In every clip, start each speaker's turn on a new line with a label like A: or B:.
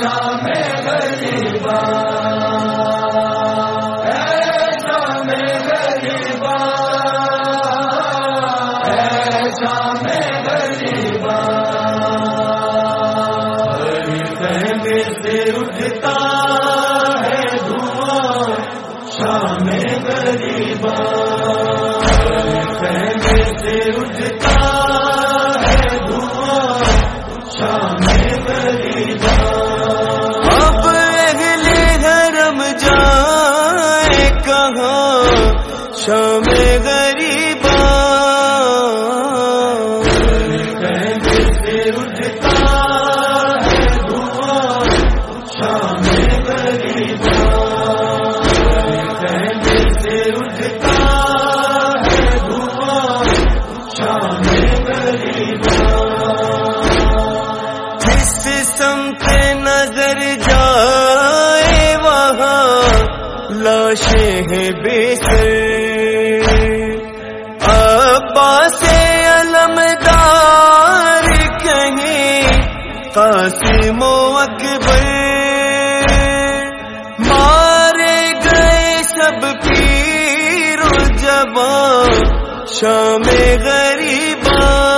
A: شام ہے غریبا جہاں شام ہیں بے سر ابا سے علمدار کہیں قاسم و اکبر۔ مارے گئے سب پیر و جبان شام غریباں۔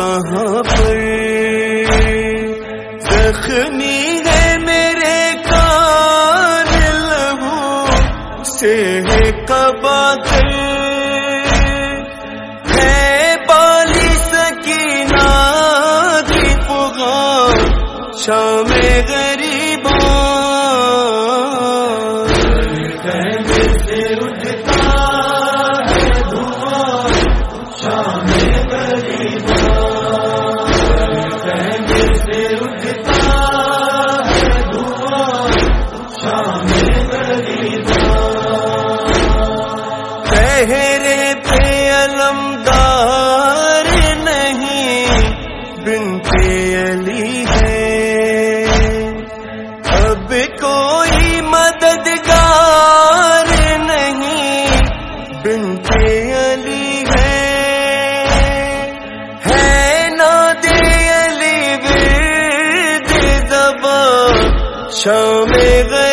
A: کہاں پر؟ زخمی ہے میرے کان لہو سے ہے کبا بالی سکینہ کی شام گئے علی ہے۔ اب کوئی مددگار نہیں بنتے علی ہے۔ ہے ناد علی ورد دبا شام گئے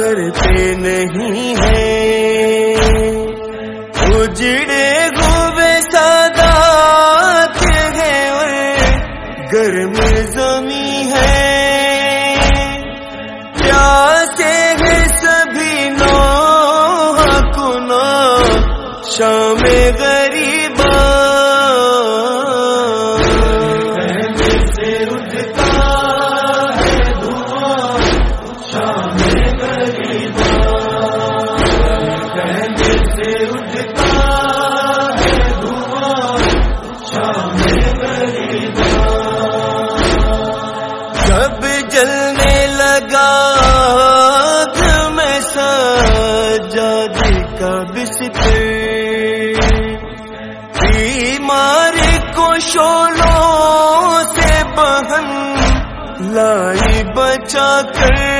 A: سر پہ نہیں ہے اجڑے گوبے سادات ہے اور گرم زمیں ہے پیاسے ہے سبھی نو کنا شام غریباں جب جلنے لگا میں بیمار کو شولوں سے بہن لائی بچا کر۔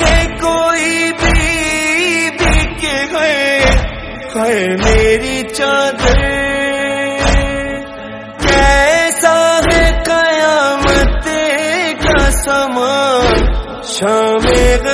A: گئے کوئی بھی بک گئے ہے میری چادر۔ کیسا ہے قیامت کا سامان؟ شام گئے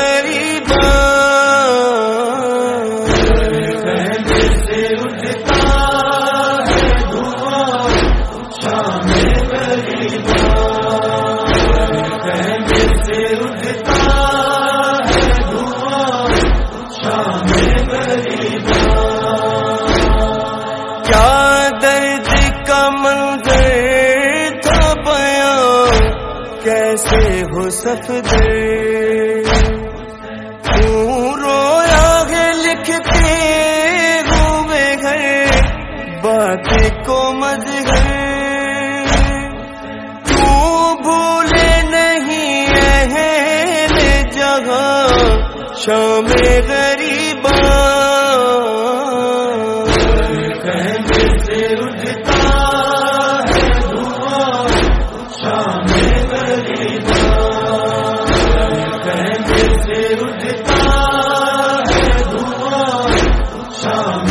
A: کیسے ہو سف دے رویا ہے لکھتے رو میں گئے باقی کو مز بھولے نہیں ہے جگہ؟ شام غریباں۔ شام